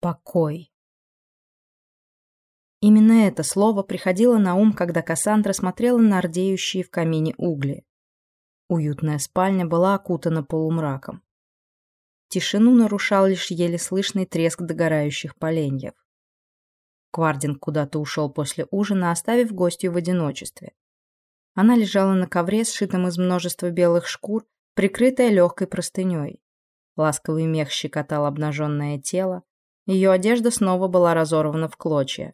Покой. Именно это слово приходило на ум, когда Кассандра смотрела на рдеющие в камине угли. Уютная спальня была окутана полумраком. Тишину нарушал лишь еле слышный треск догорающих поленьев. Квардинг куда-то ушел после ужина, оставив гостью в одиночестве. Она лежала на ковре, сшитом из множества белых шкур, прикрытая легкой простыней. Ласковый мех щекотал обнаженное тело. Ее одежда снова была разорвана в клочья.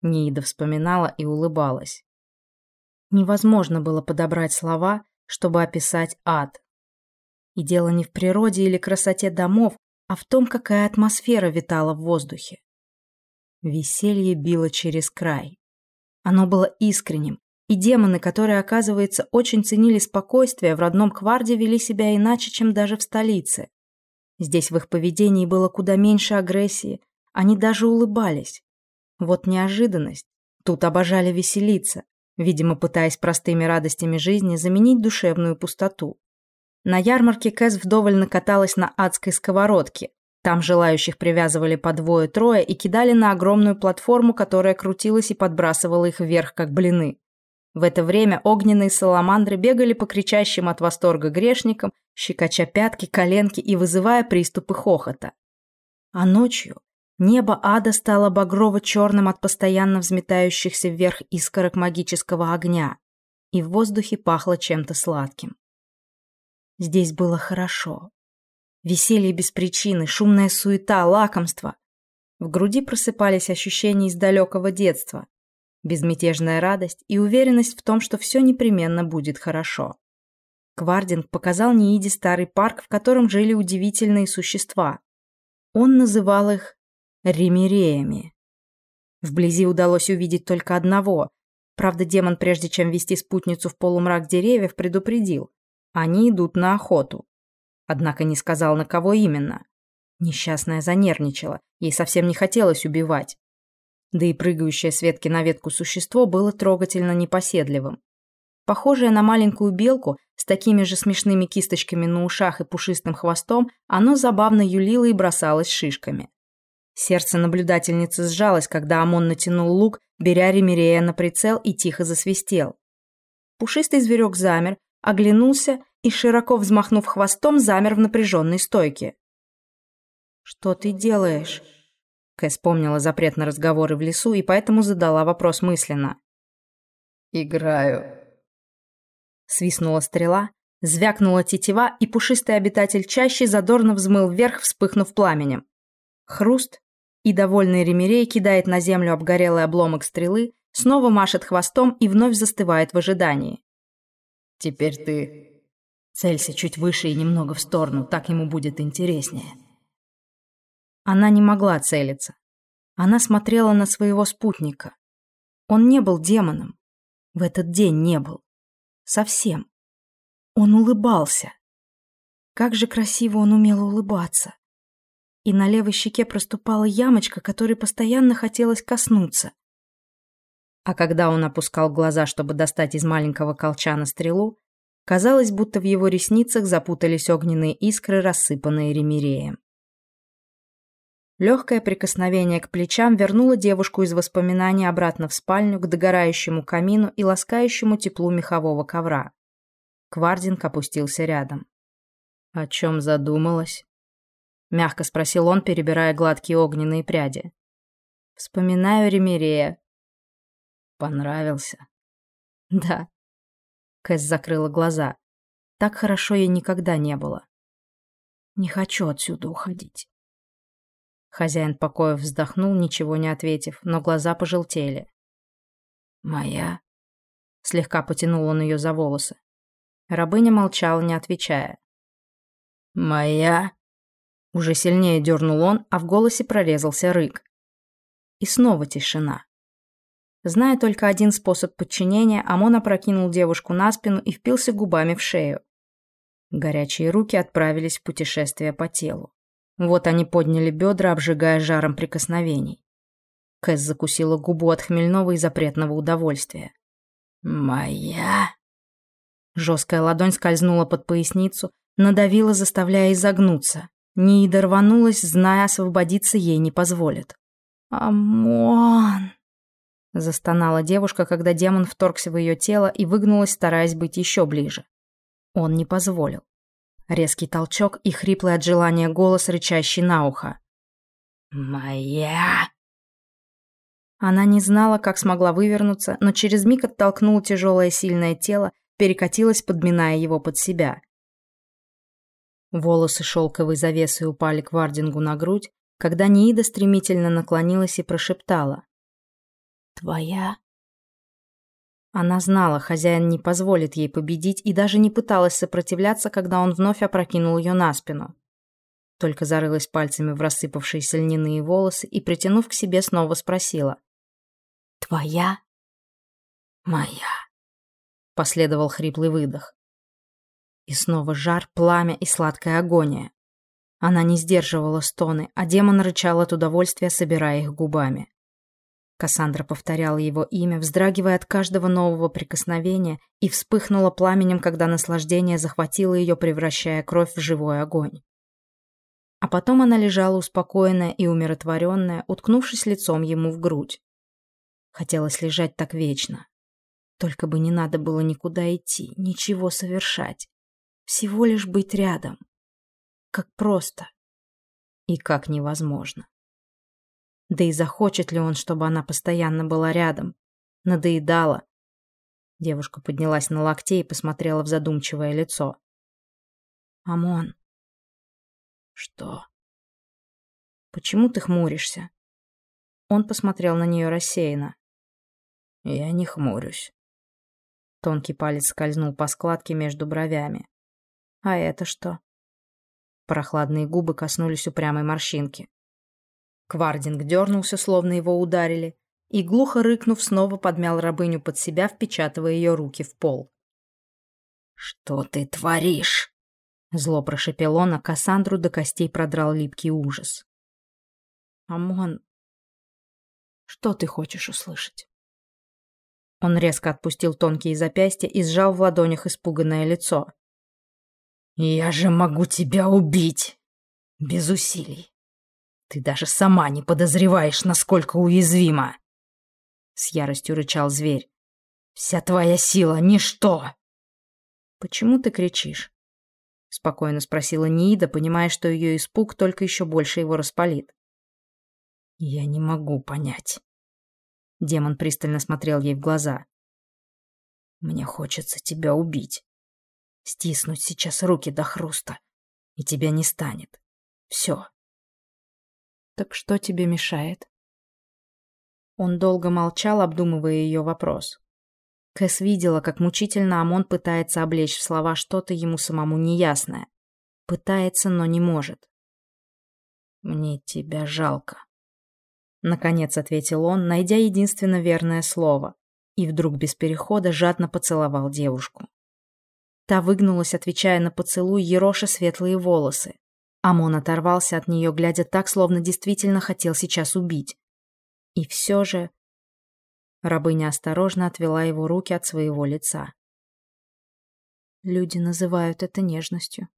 Ниида вспоминала и улыбалась. Невозможно было подобрать слова, чтобы описать ад. И дело не в природе или красоте домов, а в том, какая атмосфера витала в воздухе. Веселье било через край. Оно было искренним, и демоны, которые, оказывается, очень ценили спокойствие, в родном Кварде вели себя иначе, чем даже в столице. Здесь в их поведении было куда меньше агрессии, они даже улыбались. Вот неожиданность. Тут обожали веселиться, видимо, пытаясь простыми радостями жизни заменить душевную пустоту. На ярмарке Кэс вдоволь накаталась на адской сковородке, там желающих привязывали по двое-трое и кидали на огромную платформу, которая крутилась и подбрасывала их вверх, как блины. В это время огненные саламандры бегали по кричащим от восторга грешникам, щекоча пятки, коленки и вызывая приступы хохота. А ночью небо ада стало багрово-черным от постоянно взметающихся вверх искорок магического огня, и в воздухе пахло чем-то сладким. Здесь было хорошо. Веселье без причины, шумная суета, лакомство. В груди просыпались ощущения из далекого детства. Безмятежная радость и уверенность в том, что все непременно будет хорошо. Квардинг показал Нииде старый парк, в котором жили удивительные существа. Он называл их ремиреями. Вблизи удалось увидеть только одного. Правда, демон, прежде чем вести спутницу в полумрак деревьев, предупредил. Они идут на охоту. Однако не сказал, на кого именно. Несчастная занервничала, ей совсем не хотелось убивать. Да и прыгающее с ветки на ветку существо было трогательно непоседливым. Похожее на маленькую белку, с такими же смешными кисточками на ушах и пушистым хвостом, оно забавно юлило и бросалось шишками. Сердце наблюдательницы сжалось, когда Амон натянул лук, беря Ремирея на прицел и тихо засвистел. Пушистый зверек замер, оглянулся и, широко взмахнув хвостом, замер в напряженной стойке. «Что ты делаешь?» Кэс помнила запрет на разговоры в лесу и поэтому задала вопрос мысленно. «Играю». Свистнула стрела, звякнула тетива, и пушистый обитатель чаще задорно взмыл вверх, вспыхнув пламенем. Хруст, и довольный Ремирей кидает на землю обгорелый обломок стрелы, снова машет хвостом и вновь застывает в ожидании. «Теперь ты Целься чуть выше и немного в сторону, так ему будет интереснее. Она не могла целиться. Она смотрела на своего спутника. Он не был демоном. В этот день не был. Совсем. Он улыбался. Как же красиво он умел улыбаться. И на левой щеке проступала ямочка, которой постоянно хотелось коснуться. А когда он опускал глаза, чтобы достать из маленького колчана стрелу, Казалось, будто в его ресницах запутались огненные искры, рассыпанные ремиреем. Легкое прикосновение к плечам вернуло девушку из воспоминаний обратно в спальню, к догорающему камину и ласкающему теплу мехового ковра. Квардинг опустился рядом. «О чем задумалась?» — мягко спросил он, перебирая гладкие огненные пряди. «Вспоминаю Ремирея». «Понравился?» «Да», Кэс закрыла глаза. Так хорошо ей никогда не было. Не хочу отсюда уходить. Хозяин покоя вздохнул, ничего не ответив, но глаза пожелтели. «Моя?» Слегка потянул он ее за волосы. Рабыня молчала, не отвечая. «Моя?» Уже сильнее дернул он, а в голосе прорезался рык. И снова тишина. Зная только один способ подчинения, Амон опрокинул девушку на спину и впился губами в шею. Горячие руки отправились в путешествие по телу. Вот они подняли бедра, обжигая жаром прикосновений. Кэс закусила губу от хмельного и запретного удовольствия. «Моя...» Жесткая ладонь скользнула под поясницу, надавила, заставляя изогнуться. Нида рванулась, зная, освободиться ей не позволит. «Амон!» Застонала девушка, когда демон вторгся в ее тело и выгнулась, стараясь быть еще ближе. Он не позволил. Резкий толчок и хриплый от желания голос, рычащий на ухо. «Моя!» Она не знала, как смогла вывернуться, но через миг оттолкнула тяжелое сильное тело, перекатилась, подминая его под себя. Волосы шелковой завесой упали к Вардингу на грудь, когда Ниида стремительно наклонилась и прошептала. «Твоя?» Она знала, хозяин не позволит ей победить и даже не пыталась сопротивляться, когда он вновь опрокинул ее на спину. Только зарылась пальцами в рассыпавшиеся льняные волосы и, притянув к себе, снова спросила. «Твоя?» «Моя», — последовал хриплый выдох. И снова жар, пламя и сладкая агония. Она не сдерживала стоны, а демон рычал от удовольствия, собирая их губами. Кассандра повторяла его имя, вздрагивая от каждого нового прикосновения, и вспыхнула пламенем, когда наслаждение захватило ее, превращая кровь в живой огонь. А потом она лежала успокоенная и умиротворенная, уткнувшись лицом ему в грудь. Хотелось лежать так вечно. Только бы не надо было никуда идти, ничего совершать. Всего лишь быть рядом. Как просто. И как невозможно. Да и захочет ли он, чтобы она постоянно была рядом? Надоедала. Девушка поднялась на локте и посмотрела в задумчивое лицо. «Амон». «Что?» «Почему ты хмуришься?» Он посмотрел на нее рассеянно. «Я не хмурюсь». Тонкий палец скользнул по складке между бровями. А это что? Прохладные губы коснулись упрямой морщинки. Квардинг дернулся, словно его ударили, и, глухо рыкнув, снова подмял рабыню под себя, впечатывая ее руки в пол. «Что ты творишь?» Зло прошепел он, а Кассандру до костей продрал липкий ужас. «Амон, что ты хочешь услышать?» Он резко отпустил тонкие запястья и сжал в ладонях испуганное лицо. «Я же могу тебя убить!» «Без усилий. Ты даже сама не подозреваешь, насколько уязвима!» С яростью рычал зверь. «Вся твоя сила — ничто!» «Почему ты кричишь?» Спокойно спросила Нида, понимая, что ее испуг только еще больше его распалит. «Я не могу понять». Демон пристально смотрел ей в глаза. «Мне хочется тебя убить. Стиснуть сейчас руки до хруста, и тебя не станет. Все. Так что тебе мешает? Он долго молчал, обдумывая ее вопрос. Кэс видела, как мучительно Амон пытается облечь в слова что-то ему самому неясное. Пытается, но не может. «Мне тебя жалко», — наконец ответил он, найдя единственно верное слово, и вдруг без перехода жадно поцеловал девушку. Та выгнулась, отвечая на поцелуй, ероша светлые волосы. Амон оторвался от нее, глядя так, словно действительно хотел сейчас убить. И все же... Рабыня осторожно отвела его руки от своего лица. Люди называют это нежностью.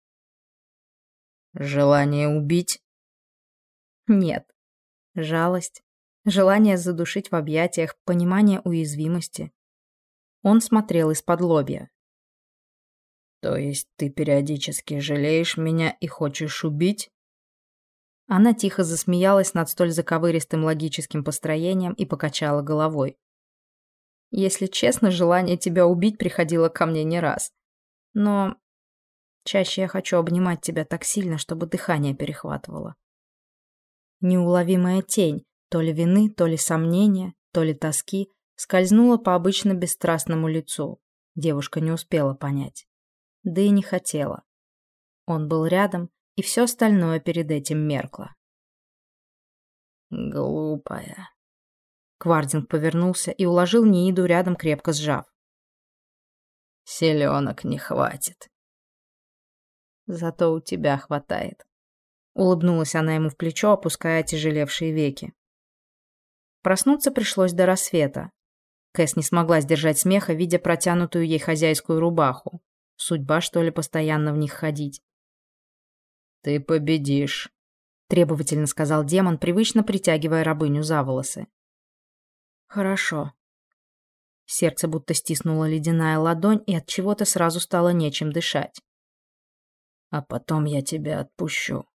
«Желание убить?» «Нет. Жалость. Желание задушить в объятиях, понимание уязвимости». Он смотрел из-под лобья. «То есть ты периодически жалеешь меня и хочешь убить?» Она тихо засмеялась над столь заковыристым логическим построением и покачала головой. «Если честно, желание тебя убить приходило ко мне не раз. Но чаще я хочу обнимать тебя так сильно, чтобы дыхание перехватывало». Неуловимая тень, то ли вины, то ли сомнения, то ли тоски, скользнула по обычно бесстрастному лицу. Девушка не успела понять да и не хотела. Он был рядом, и все остальное перед этим меркло. «Глупая». Квардинг повернулся и уложил Нииду рядом, крепко сжав. «Селенок не хватит». «Зато у тебя хватает». Улыбнулась она ему в плечо, опуская тяжелевшие веки. Проснуться пришлось до рассвета. Кэс не смогла сдержать смеха, видя протянутую ей хозяйскую рубаху. Судьба, что ли, постоянно в них ходить? Ты победишь», — требовательно сказал демон, привычно притягивая рабыню за волосы. «Хорошо». Сердце будто стиснула ледяная ладонь, и от чего-то сразу стало нечем дышать. «А потом я тебя отпущу».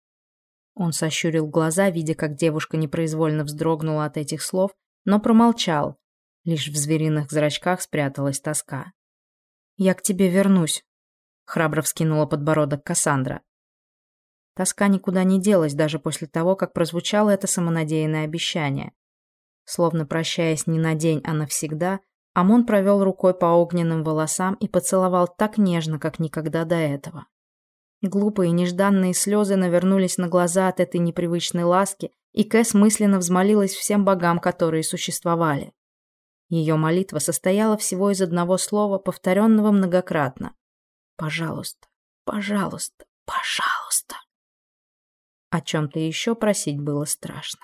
Он сощурил глаза, видя, как девушка непроизвольно вздрогнула от этих слов, но промолчал. Лишь в звериных зрачках спряталась тоска. «Я к тебе вернусь», — храбро вскинула подбородок Кассандра. Тоска никуда не делась даже после того, как прозвучало это самонадеянное обещание. Словно прощаясь не на день, а навсегда, Амон провел рукой по огненным волосам и поцеловал так нежно, как никогда до этого. Глупые нежданные слезы навернулись на глаза от этой непривычной ласки, и Кэс мысленно взмолилась всем богам, которые существовали. Ее молитва состояла всего из одного слова, повторенного многократно. «Пожалуйста, пожалуйста, пожалуйста». О чем-то еще просить было страшно.